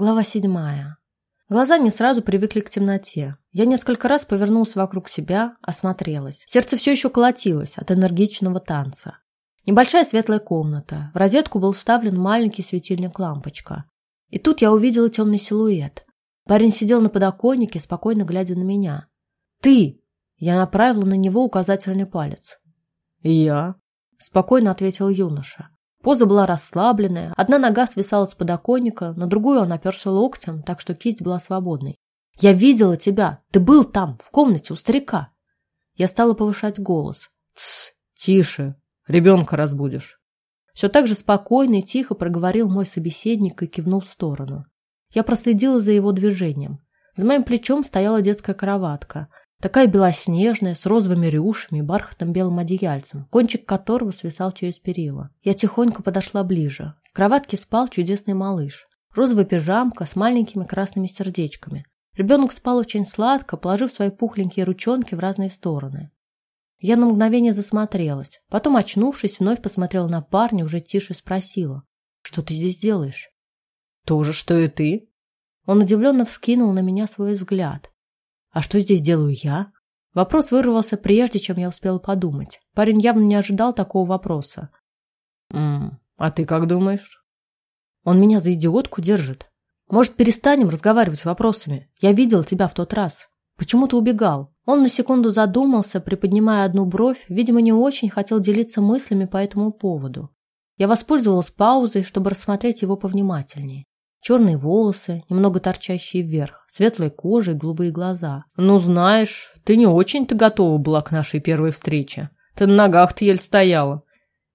Глава седьмая. Глаза не сразу привыкли к темноте. Я несколько раз повернулся вокруг себя, осмотрелась. Сердце все еще колотилось от энергичного танца. Небольшая светлая комната. В розетку был вставлен маленький светильник-лампочка. И тут я увидела темный силуэт. Парень сидел на подоконнике, спокойно глядя на меня. «Ты!» Я направила на него указательный палец. «Я?» — спокойно ответил юноша. Поза была расслабленная, одна нога свисала с подоконника, на другую он оперся локтем, так что кисть была свободной. «Я видела тебя! Ты был там, в комнате у старика!» Я стала повышать голос. «Тсс! Тише! Ребенка разбудишь!» Все так же спокойно и тихо проговорил мой собеседник и кивнул в сторону. Я проследила за его движением. За моим плечом стояла детская кроватка. Такая белоснежная, с розовыми рюшами и бархатным белым одеяльцем, кончик которого свисал через перила. Я тихонько подошла ближе. В кроватке спал чудесный малыш. Розовая пижамка с маленькими красными сердечками. Ребенок спал очень сладко, положив свои пухленькие ручонки в разные стороны. Я на мгновение засмотрелась. Потом, очнувшись, вновь посмотрела на парня, уже тише спросила. «Что ты здесь делаешь?» «То же, что и ты». Он удивленно вскинул на меня свой взгляд. А что здесь делаю я? Вопрос вырвался прежде, чем я успела подумать. Парень явно не ожидал такого вопроса. «М а ты как думаешь?» Он меня за идиотку держит. Может, перестанем разговаривать вопросами? Я видел тебя в тот раз. Почему ты убегал? Он на секунду задумался, приподнимая одну бровь, видимо, не очень хотел делиться мыслями по этому поводу. Я воспользовалась паузой, чтобы рассмотреть его повнимательнее. Черные волосы, немного торчащие вверх, светлая кожа и голубые глаза. «Ну, знаешь, ты не очень-то готова была к нашей первой встрече. Ты на ногах-то еле стояла».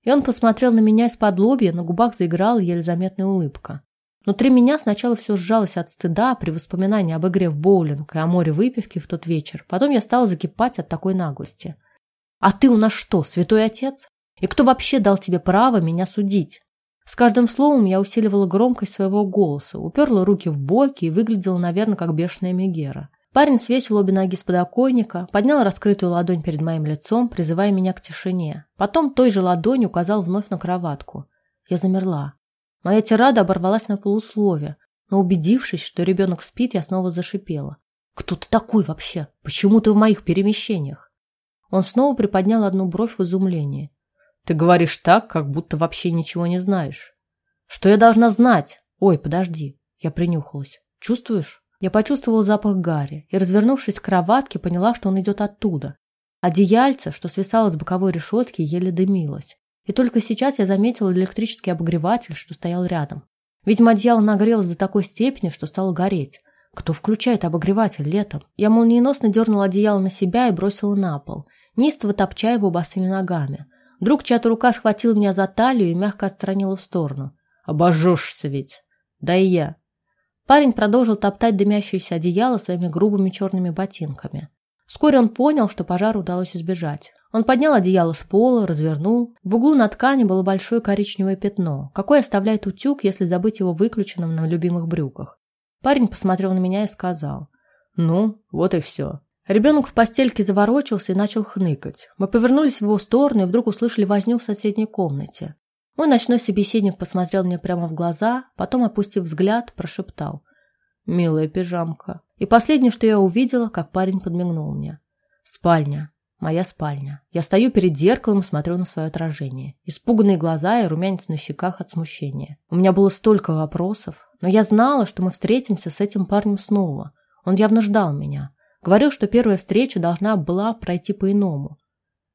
И он посмотрел на меня из-под лобья, на губах заиграла еле заметная улыбка. Внутри меня сначала все сжалось от стыда при воспоминании об игре в боулинг и о море выпивки в тот вечер. Потом я стала закипать от такой наглости. «А ты у нас что, святой отец? И кто вообще дал тебе право меня судить?» С каждым словом я усиливала громкость своего голоса, уперла руки в боки и выглядела, наверное, как бешеная Мегера. Парень свесил обе ноги с подоконника, поднял раскрытую ладонь перед моим лицом, призывая меня к тишине. Потом той же ладонью указал вновь на кроватку. Я замерла. Моя тирада оборвалась на полуслове, но убедившись, что ребенок спит, я снова зашипела. «Кто ты такой вообще? Почему ты в моих перемещениях?» Он снова приподнял одну бровь в изумлении. Ты говоришь так, как будто вообще ничего не знаешь. Что я должна знать? Ой, подожди. Я принюхалась. Чувствуешь? Я почувствовала запах гари и, развернувшись к кроватке, поняла, что он идет оттуда. Одеяльце, что свисало с боковой решетки, еле дымилось. И только сейчас я заметила электрический обогреватель, что стоял рядом. Видимо, одеяло нагрелось до такой степени, что стало гореть. Кто включает обогреватель летом? Я молниеносно дернула одеяло на себя и бросила на пол, неистово топча его босыми ногами. Вдруг чья-то рука схватила меня за талию и мягко отстранила в сторону. «Обожжешься ведь!» «Да и я!» Парень продолжил топтать дымящееся одеяло своими грубыми черными ботинками. Вскоре он понял, что пожар удалось избежать. Он поднял одеяло с пола, развернул. В углу на ткани было большое коричневое пятно, какое оставляет утюг, если забыть его выключенным на любимых брюках. Парень посмотрел на меня и сказал. «Ну, вот и все. Ребенок в постельке заворочился и начал хныкать. Мы повернулись в его сторону и вдруг услышали возню в соседней комнате. Мой ночной собеседник посмотрел мне прямо в глаза, потом, опустив взгляд, прошептал. «Милая пижамка». И последнее, что я увидела, как парень подмигнул мне. Спальня. Моя спальня. Я стою перед зеркалом и смотрю на свое отражение. Испуганные глаза и румянец на щеках от смущения. У меня было столько вопросов, но я знала, что мы встретимся с этим парнем снова. Он явно ждал меня. Говорил, что первая встреча должна была пройти по-иному.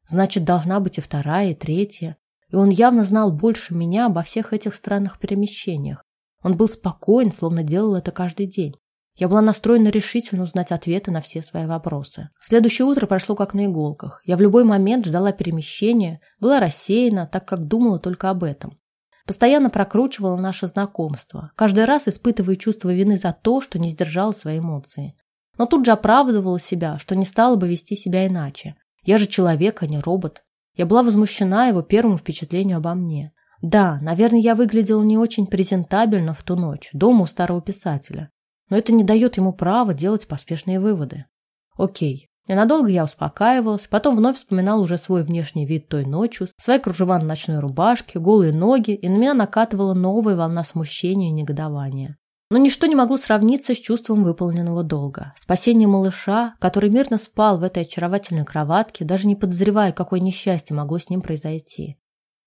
Значит, должна быть и вторая, и третья. И он явно знал больше меня обо всех этих странных перемещениях. Он был спокоен, словно делал это каждый день. Я была настроена решительно узнать ответы на все свои вопросы. Следующее утро прошло как на иголках. Я в любой момент ждала перемещения, была рассеяна, так как думала только об этом. Постоянно прокручивала наше знакомство, каждый раз испытывая чувство вины за то, что не сдержала свои эмоции но тут же оправдывала себя, что не стала бы вести себя иначе. Я же человек, а не робот. Я была возмущена его первому впечатлению обо мне. Да, наверное, я выглядела не очень презентабельно в ту ночь, дома у старого писателя. Но это не дает ему права делать поспешные выводы. Окей. Ненадолго я успокаивалась, потом вновь вспоминал уже свой внешний вид той ночью, свои кружева на ночной рубашке, голые ноги, и на меня накатывала новая волна смущения и негодования. Но ничто не могло сравниться с чувством выполненного долга. Спасение малыша, который мирно спал в этой очаровательной кроватке, даже не подозревая, какое несчастье могло с ним произойти.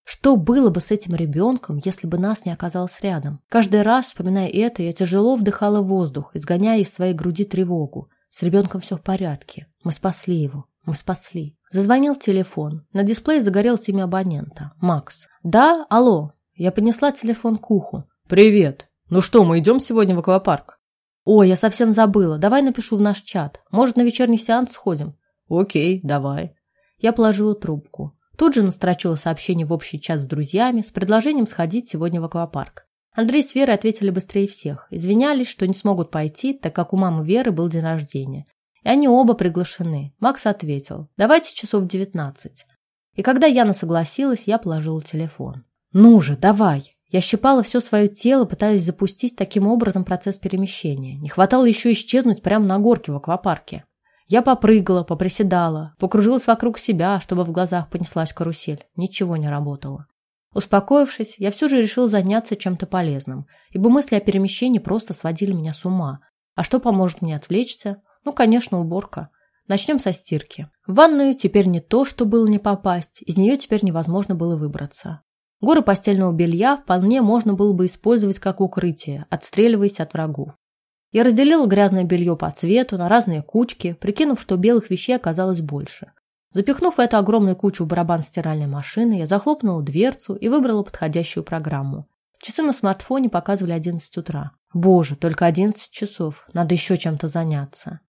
Что было бы с этим ребенком, если бы нас не оказалось рядом? Каждый раз, вспоминая это, я тяжело вдыхала воздух, изгоняя из своей груди тревогу. С ребенком все в порядке. Мы спасли его. Мы спасли. Зазвонил телефон. На дисплее загорелось имя абонента. Макс. «Да? Алло». Я поднесла телефон к уху. «Привет. Ну что, мы идем сегодня в аквапарк?» «Ой, я совсем забыла. Давай напишу в наш чат. Может, на вечерний сеанс сходим?» «Окей, давай». Я положила трубку. Тут же настрочила сообщение в общий чат с друзьями с предложением сходить сегодня в аквапарк. Андрей с Верой ответили быстрее всех. Извинялись, что не смогут пойти, так как у мамы Веры был день рождения. И они оба приглашены. Макс ответил, давайте часов в девятнадцать. И когда Яна согласилась, я положила телефон. Ну же, давай. Я щипала все свое тело, пытаясь запустить таким образом процесс перемещения. Не хватало еще исчезнуть прямо на горке в аквапарке. Я попрыгала, поприседала, покружилась вокруг себя, чтобы в глазах понеслась карусель. Ничего не работало. Успокоившись, я все же решил заняться чем-то полезным, ибо мысли о перемещении просто сводили меня с ума. А что поможет мне отвлечься? Ну, конечно, уборка. Начнем со стирки. В ванную теперь не то, что было не попасть, из нее теперь невозможно было выбраться. Горы постельного белья вполне можно было бы использовать как укрытие, отстреливаясь от врагов. Я разделила грязное белье по цвету на разные кучки, прикинув, что белых вещей оказалось больше. Запихнув эту огромную кучу в барабан стиральной машины, я захлопнула дверцу и выбрала подходящую программу. Часы на смартфоне показывали 11 утра. Боже, только 11 часов. Надо еще чем-то заняться.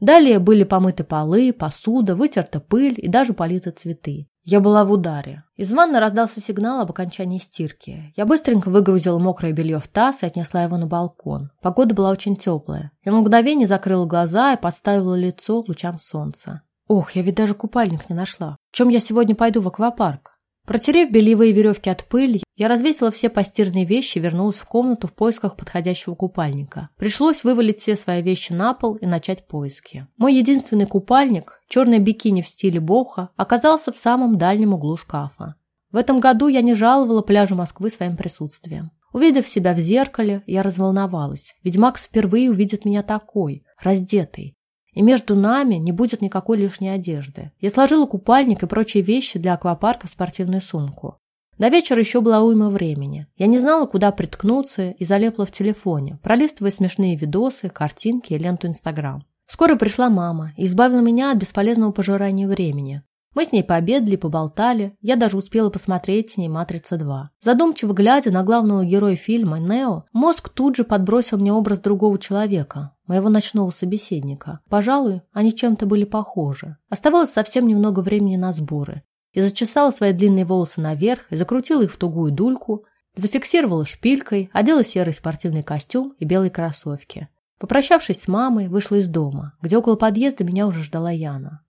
Далее были помыты полы, посуда, вытерта пыль и даже политы цветы. Я была в ударе. Из ванны раздался сигнал об окончании стирки. Я быстренько выгрузила мокрое белье в таз и отнесла его на балкон. Погода была очень теплая. Я на мгновение закрыла глаза и подставила лицо лучам солнца. Ох, я ведь даже купальник не нашла. В чем я сегодня пойду в аквапарк? Протерев бельевые веревки от пыли, я развесила все постирные вещи и вернулась в комнату в поисках подходящего купальника. Пришлось вывалить все свои вещи на пол и начать поиски. Мой единственный купальник, черный бикини в стиле боха, оказался в самом дальнем углу шкафа. В этом году я не жаловала пляжу Москвы своим присутствием. Увидев себя в зеркале, я разволновалась, ведь Макс впервые увидит меня такой, раздетой и между нами не будет никакой лишней одежды. Я сложила купальник и прочие вещи для аквапарка в спортивную сумку. До вечера еще было уйма времени. Я не знала, куда приткнуться и залепла в телефоне, пролистывая смешные видосы, картинки и ленту Инстаграм. Скоро пришла мама и избавила меня от бесполезного пожирания времени. Мы с ней пообедали, поболтали, я даже успела посмотреть с ней «Матрица-2». Задумчиво глядя на главного героя фильма, Нео, мозг тут же подбросил мне образ другого человека, моего ночного собеседника. Пожалуй, они чем-то были похожи. Оставалось совсем немного времени на сборы. И зачесала свои длинные волосы наверх и закрутила их в тугую дульку, зафиксировала шпилькой, одела серый спортивный костюм и белые кроссовки. Попрощавшись с мамой, вышла из дома, где около подъезда меня уже ждала Яна.